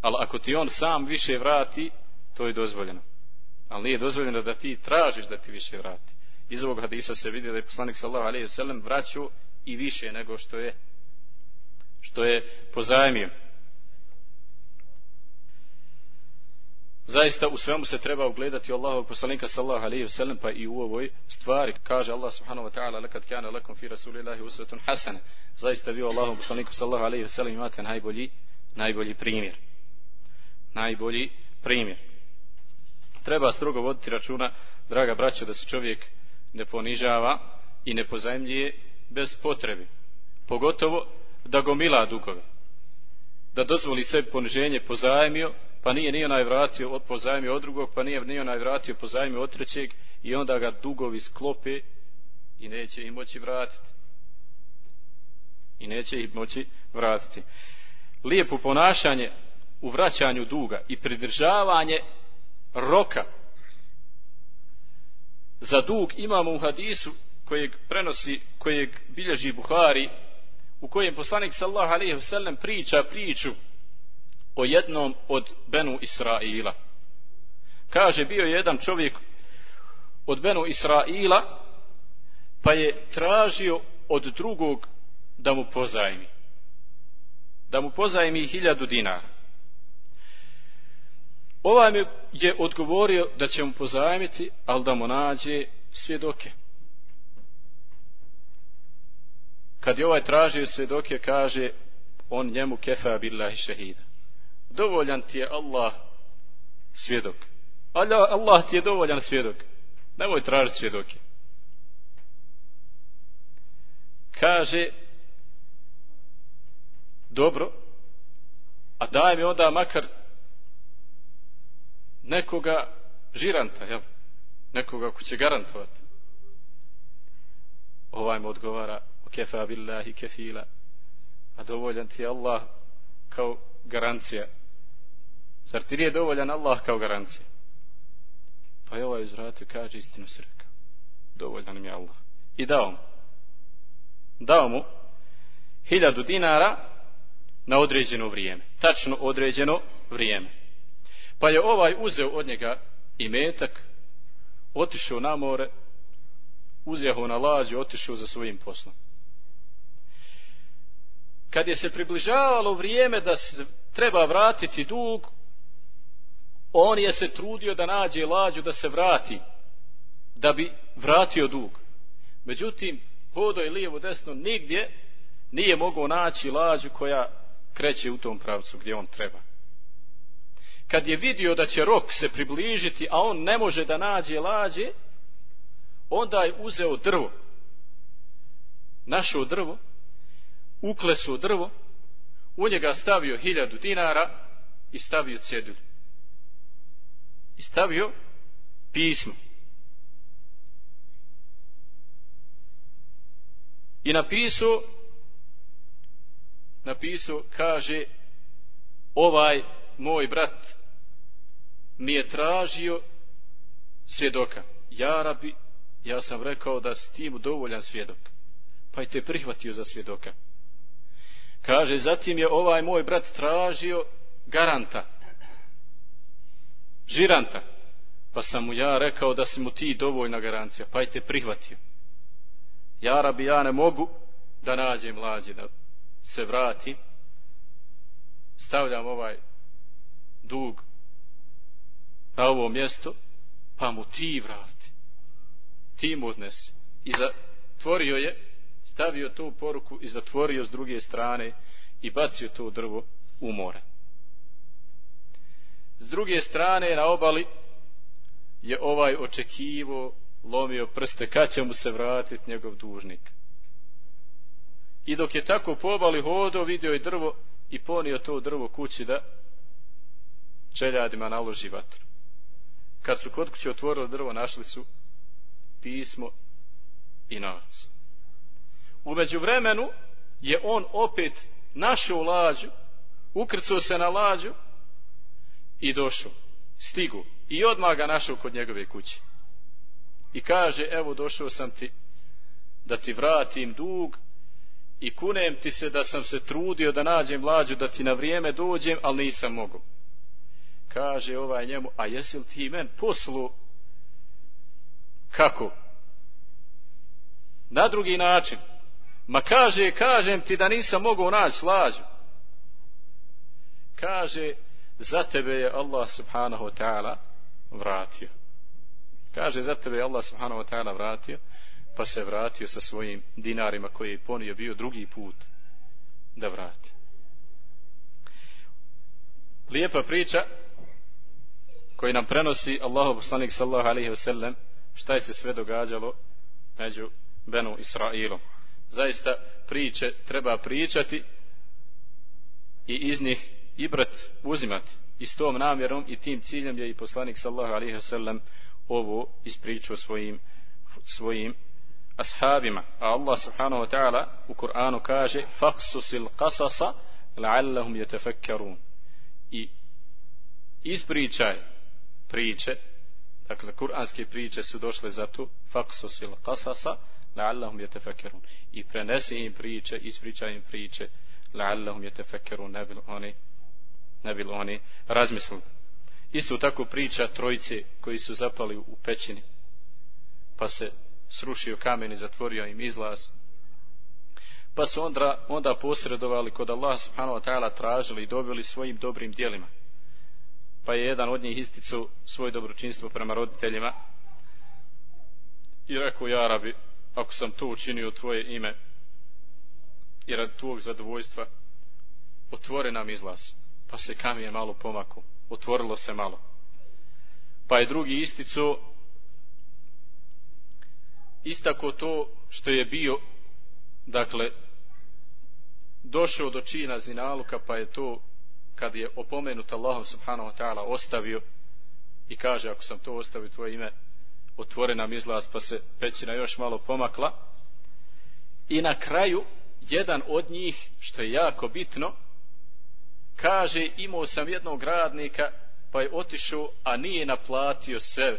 S1: Ali ako ti on sam više vrati, to je dozvoljeno. Ali nije dozvoljeno da ti tražiš da ti više vrati. Iz ovog hadisa se vidi da je poslanik sallahu alaihi sellem vraćao i više nego što je što je pozajmio. Zaista u svemu se treba ugledati Allahovog poslanika sallallahu alejhi ve sellem pa i u ovoj stvari kaže Allah subhanahu wa ta'ala lekad kana lakum fi rasulillahi uswatun hasana. Zaista vi Allahov poslaniku sallallahu alejhi ve sellem imate najbolji najbolji primjer. Najbolji primjer. Treba strogo voditi računa draga braćo da se čovjek ne ponižava i ne pozajmljuje bez potrebe. Pogotovo da gomila dugove. Da dozvoli sebi poniženje pozajmio pa nije ni onaj vratio od pozajmio od drugog, pa nije ni onaj vratio pozajmio od trećeg i onda ga dugovi sklope i neće ih moći vratiti. I neće ih moći vratiti. Lijepo ponašanje u vraćanju duga i pridržavanje roka za dug imamo u hadisu kojeg prenosi, kojeg bilježi Buhari u kojem poslanik sallahu alaihi wasallam priča priču o jednom od Benu Israila. Kaže, bio je jedan čovjek od Benu Israila, pa je tražio od drugog da mu pozajmi. Da mu pozajmi hiljadu dinara. Ovaj mi je odgovorio da će mu pozajmiti, ali da mu nađe svjedoke. Kad je ovaj tražio svjedoke, kaže on njemu kefa billahi šehida dovoljan ti je Allah svjedok. Allah, Allah ti je dovoljan svjedok. Nemoj tražiti svjedoke. Kaže, dobro, a daj mi onda makar nekoga žiranta, jel? Nekoga ko će garantovati. Ovaj mu odgovara, o kefa billahi kefila, a dovoljan ti je Allah kao garancija Zar ti nije dovoljan Allah kao garancija? Pa je ovaj uzvratio, kaže istinu se rekao. Dovoljan mi je Allah. I dao mu. Dao mu hiljadu dinara na određeno vrijeme. Tačno određeno vrijeme. Pa je ovaj uzeo od njega i metak, otišao na more, uzeo na lađu, otišao za svojim poslom. Kad je se približavalo vrijeme da se treba vratiti dug, on je se trudio da nađe lađu da se vrati da bi vratio dug. Međutim hodo je lijevo desno nigdje nije mogao naći lađu koja kreće u tom pravcu gdje on treba. Kad je vidio da će rok se približiti a on ne može da nađe lađe onda je uzeo drvo. Našao drvo ukleso drvo u njega stavio hiljadu dinara i stavio cedulju i stavio pismo. I napisao napisao, kaže ovaj moj brat mi je tražio svjedoka. Ja rabi, ja sam rekao da s tim dovoljan svjedok. Pa je te prihvatio za svjedoka. Kaže, zatim je ovaj moj brat tražio garanta žiranta. Pa sam mu ja rekao da si mu ti dovoljna garancija, pa je te prihvatio. Ja rabi, ja ne mogu da nađem mlađe, da se vrati. Stavljam ovaj dug na ovo mjesto, pa mu ti vrati. Ti mu odnesi. I zatvorio je, stavio tu poruku i zatvorio s druge strane i bacio to drvo u more. S druge strane na obali je ovaj očekivo lomio prste kad će mu se vratiti njegov dužnik. I dok je tako po obali hodo, vidio je drvo i ponio to drvo kući da čeljadima naloži vatru. Kad su kod kuće otvorili drvo, našli su pismo i novac. Umeđu vremenu je on opet našao lađu, ukrcao se na lađu i došao, stigu i odmah ga našao kod njegove kuće. I kaže, evo došao sam ti da ti vratim dug i kunem ti se da sam se trudio da nađem mlađu da ti na vrijeme dođem, ali nisam mogu. Kaže ovaj njemu, a jesi li ti men poslu kako? Na drugi način. Ma kaže, kažem ti da nisam mogao naći lađu. Kaže, za tebe je Allah subhanahu wa ta'ala vratio. Kaže, za tebe je Allah subhanahu wa ta'ala vratio, pa se vratio sa svojim dinarima koji je ponio bio drugi put da vrati. Lijepa priča koji nam prenosi Allahu poslanik sallallahu alejhi ve sellem šta je se sve događalo među Benu Israilom. Zaista priče treba pričati i iz njih ibrat uzimati. I s tom namjerom i tim ciljem je i poslanik sallallahu alejhi ve sellem ovo ispričao svojim svojim ashabima. A Allah subhanahu wa ta'ala u Kur'anu kaže faqsusil qasasa la'allahum yatafakkarun. I ispričaj priče, dakle kuranske priče su došle za to faqsusil qasasa la'allahum yatafakkarun. I prenesi im priče, ispričaj im priče la'allahum yatafakkarun, ne bil oni ne bilo oni razmislili. Isto tako priča trojice koji su zapali u pećini pa se srušio kamen i zatvorio im izlaz. Pa su onda, onda posredovali kod Allah subhanahu wa ta'ala tražili i dobili svojim dobrim dijelima. Pa je jedan od njih isticu svoje dobročinstvo prema roditeljima i rekao, ja rabi, ako sam to učinio u tvoje ime i rad tvojeg zadovoljstva, otvore nam izlaz. Pa se kamen malo pomaku. Otvorilo se malo. Pa je drugi isticu istako to što je bio dakle došao do čina zinaluka pa je to kad je opomenut Allahom subhanahu wa ta'ala ostavio i kaže ako sam to ostavio tvoje ime otvore nam izlaz pa se pećina još malo pomakla i na kraju jedan od njih što je jako bitno kaže imao sam jednog radnika pa je otišao a nije naplatio sve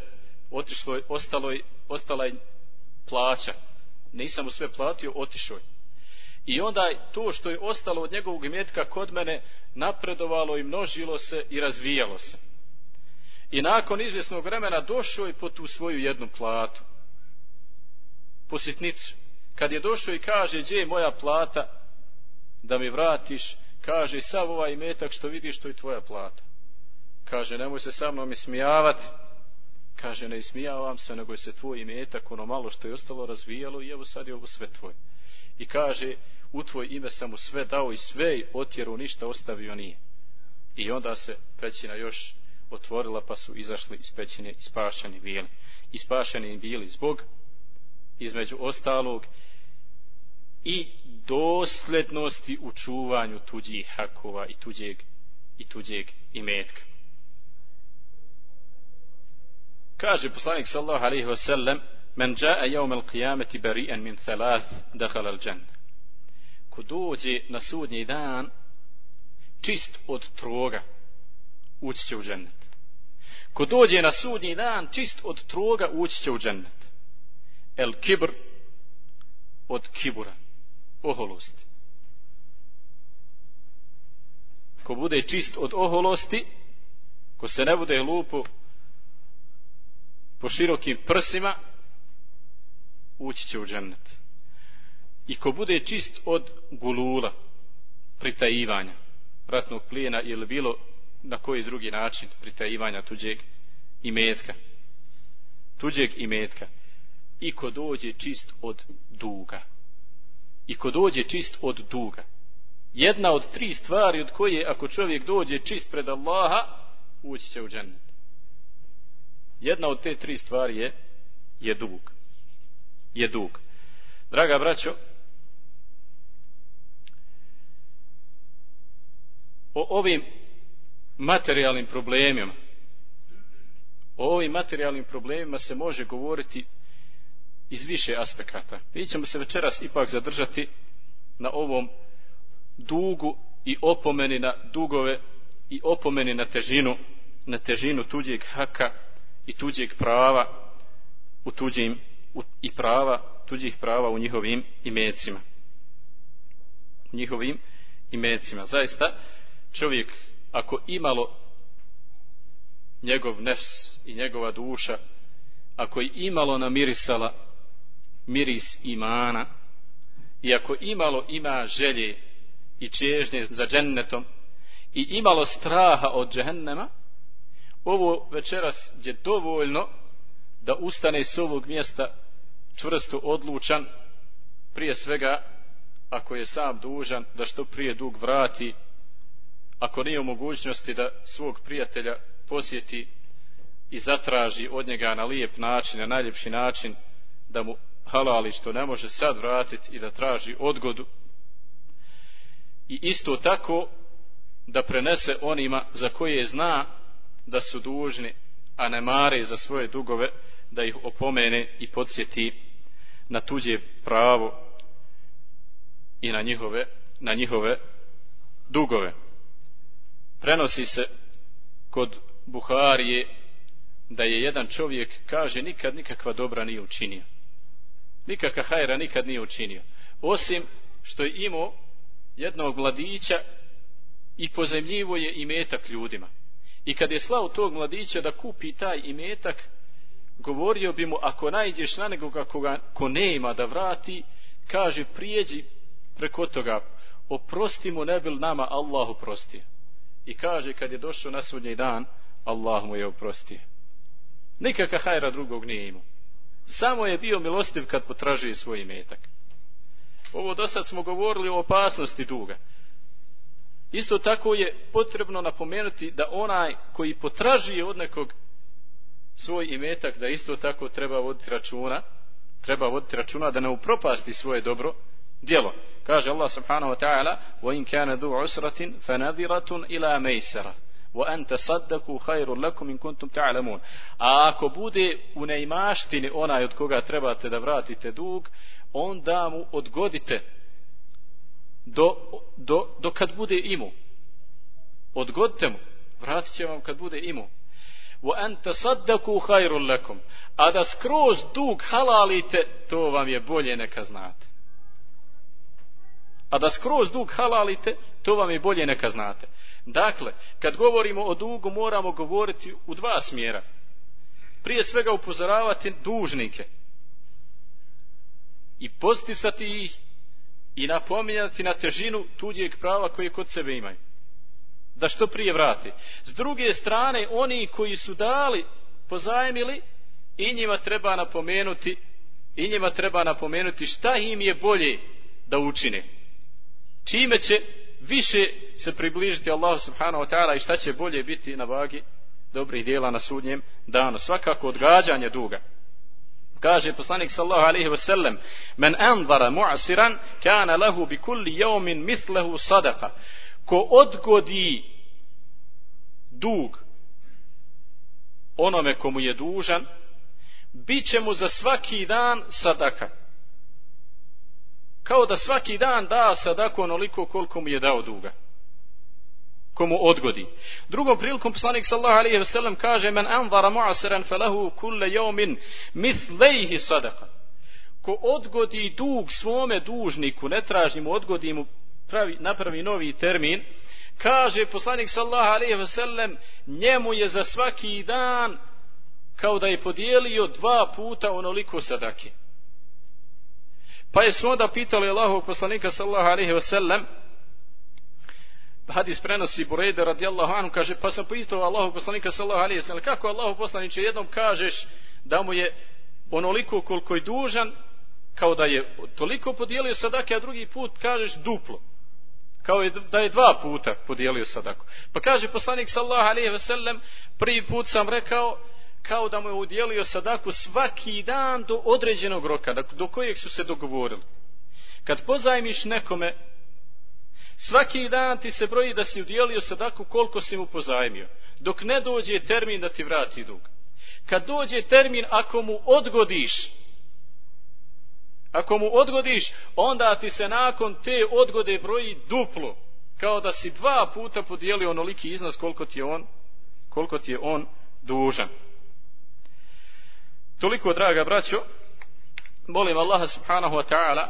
S1: otišlo je, ostalo je, ostala je plaća. Nisam mu sve platio, otišao je. I onda to što je ostalo od njegovog imetka kod mene napredovalo i množilo se i razvijalo se. I nakon izvjesnog vremena došao je po tu svoju jednu platu. Po sitnicu. Kad je došao i kaže, gdje je moja plata da mi vratiš, kaže, sav ovaj metak što vidiš, to je tvoja plata. Kaže, nemoj se sa mnom ismijavati, kaže ne ismijavam se nego je se tvoj imetak ono malo što je ostalo razvijalo i evo sad je ovo sve tvoje. I kaže u tvoj ime sam mu sve dao i sve otjeru ništa ostavio nije. I onda se pećina još otvorila pa su izašli iz pećine ispašeni bili. Ispašeni bili zbog između ostalog i doslednosti u čuvanju tuđih hakova i tuđeg i tuđeg imetka Kaže poslanik sallallahu alejhi ve sellem: "Men jaa yawm al-qiyamati bari'an min thalath dakhala al-jannah. Ko dođe na sudnji dan čist od troga, ući će u džennet. Ko dođe na sudnji dan čist od troga, ući će u džennet. El kibr od kibura, oholosti. Ko bude čist od oholosti, ko se ne bude lupo po širokim prsima ući će u džennet. I ko bude čist od gulula pritajivanja ratnog plijena ili bilo na koji drugi način pritajivanja tuđeg imetka. Tuđeg imetka. I ko dođe čist od duga i ko dođe čist od duga jedna od tri stvari od koje ako čovjek dođe čist pred Allaha ući će u džennet Jedna od te tri stvari je je dug. Je dug. Draga braćo, o ovim materijalnim problemima o ovim materijalnim problemima se može govoriti iz više aspekata. Mi ćemo se večeras ipak zadržati na ovom dugu i opomeni na dugove i opomeni na težinu na težinu tuđeg haka i tuđeg prava u tuđim u, i prava tuđih prava u njihovim imecima u njihovim imecima zaista čovjek ako imalo njegov nefs i njegova duša ako je imalo namirisala miris imana. I ako imalo ima želje i čežnje za džennetom i imalo straha od džehennema, ovo večeras je dovoljno da ustane s ovog mjesta čvrsto odlučan, prije svega ako je sam dužan da što prije dug vrati, ako nije u mogućnosti da svog prijatelja posjeti i zatraži od njega na lijep način, na najljepši način, da mu halali što ne može sad vratiti i da traži odgodu. I isto tako da prenese onima za koje zna da su dužni, a ne mare za svoje dugove, da ih opomene i podsjeti na tuđe pravo i na njihove, na njihove dugove. Prenosi se kod Buharije da je jedan čovjek kaže nikad nikakva dobra nije učinio. Nikakva hajra nikad nije učinio. Osim što je imao jednog mladića i pozemljivo je imetak ljudima. I kad je slao tog mladića da kupi taj imetak, govorio bi mu, ako najđeš na nekoga koga, ko ne ima da vrati, kaže, prijeđi preko toga, oprosti mu ne bil nama Allah oprostio. I kaže, kad je došao na sudnji dan, Allah mu je oprostio. Nikakva hajra drugog nije imao Samo je bio milostiv kad potražuje svoj imetak. Ovo do sad smo govorili o opasnosti duga. Isto tako je potrebno napomenuti da onaj koji potražuje od nekog svoj imetak, da isto tako treba voditi računa, treba voditi računa da ne upropasti svoje dobro djelo. Kaže Allah subhanahu wa ta'ala وَإِنْ كَانَ ذُو عُسْرَةٍ فَنَذِرَةٌ إِلَى مَيْسَرَةٍ وأن تصدقوا khairul lakum in kuntum ta'lamun. A ako bude u neimaštini onaj od koga trebate da vratite dug onda mu odgodite do, do, do kad bude imu. Odgodite mu. Vratit će vam kad bude imu. وأن تصدقوا khairul lakum. A da skroz dug halalite to vam je bolje neka znate. A da skroz dug halalite, to vam je bolje neka znate. Dakle, kad govorimo o dugu, moramo govoriti u dva smjera. Prije svega upozoravati dužnike i posticati ih i napominjati na težinu tuđeg prava koje kod sebe imaju. Da što prije vrati. S druge strane, oni koji su dali, pozajmili, i njima treba napomenuti i njima treba napomenuti šta im je bolje da učine. Čime će više se približiti Allahu subhanahu wa ta'ala i šta će bolje biti na vagi dobrih dijela na sudnjem danu. Svakako odgađanje duga. Kaže poslanik sallahu alaihi wa sallam Men anzara mu'asiran kana lahu bi kulli jaumin mithluhu sadaka. Ko odgodi dug onome komu je dužan, bit će mu za svaki dan sadaka kao da svaki dan da sadaku onoliko koliko mu je dao duga komu odgodi. Drugom prilikom poslanik sallallahu alejhi ve sellem kaže men anzara mu'asiran falahu kullu yawmin mithlejhi sadaqa. Ko odgodi dug svome dužniku, ne traži mu, odgodi mu, pravi, napravi novi termin, kaže poslanik sallallahu alejhi ve sellem njemu je za svaki dan kao da je podijelio dva puta onoliko sadake. Pa je su onda pitali Allahov poslanika sallallahu alaihi wasallam hadis prenosi Burejde radijallahu anhu kaže pa sam pitao Allahov poslanika sallallahu alaihi wasallam kako Allahov poslaniče jednom kažeš da mu je onoliko koliko je dužan kao da je toliko podijelio sadake a drugi put kažeš duplo. Kao je, da je dva puta podijelio sadaku. Pa kaže poslanik sallallahu alaihi wasallam prvi put sam rekao kao da mu je udjelio sadaku svaki dan do određenog roka, do kojeg su se dogovorili. Kad pozajmiš nekome, svaki dan ti se broji da si udjelio sadaku koliko si mu pozajmio, dok ne dođe termin da ti vrati dug. Kad dođe termin, ako mu odgodiš, ako mu odgodiš, onda ti se nakon te odgode broji duplo, kao da si dva puta podijelio onoliki iznos koliko ti je on, koliko ti je on dužan. Toliko, draga braćo, molim Allaha subhanahu wa ta'ala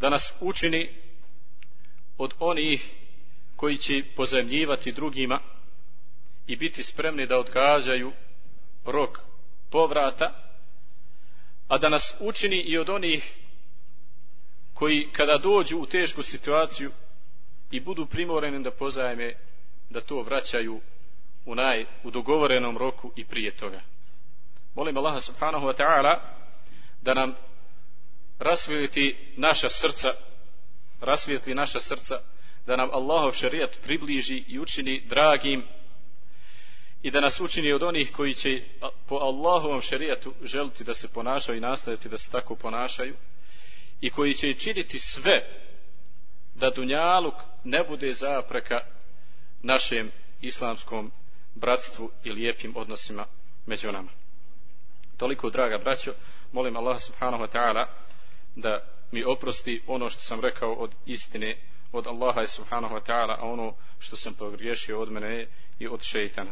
S1: da nas učini od onih koji će pozemljivati drugima i biti spremni da odgađaju rok povrata, a da nas učini i od onih koji kada dođu u tešku situaciju i budu primoreni da pozajme, da to vraćaju u naj u dogovorenom roku i prije toga. Molim Allaha subhanahu wa ta'ala da nam rasvijetli naša srca rasvijetli naša srca da nam Allahov šerijat približi i učini dragim i da nas učini od onih koji će po Allahovom šerijatu želiti da se ponašaju i nastaviti da se tako ponašaju i koji će činiti sve da Dunjaluk ne bude zapreka našem islamskom bratstvu i lijepim odnosima među nama. Toliko, draga braćo, molim Allah subhanahu wa ta'ala da mi oprosti ono što sam rekao od istine od Allaha subhanahu wa ta'ala, a ono što sam pogriješio od mene i od šeitana.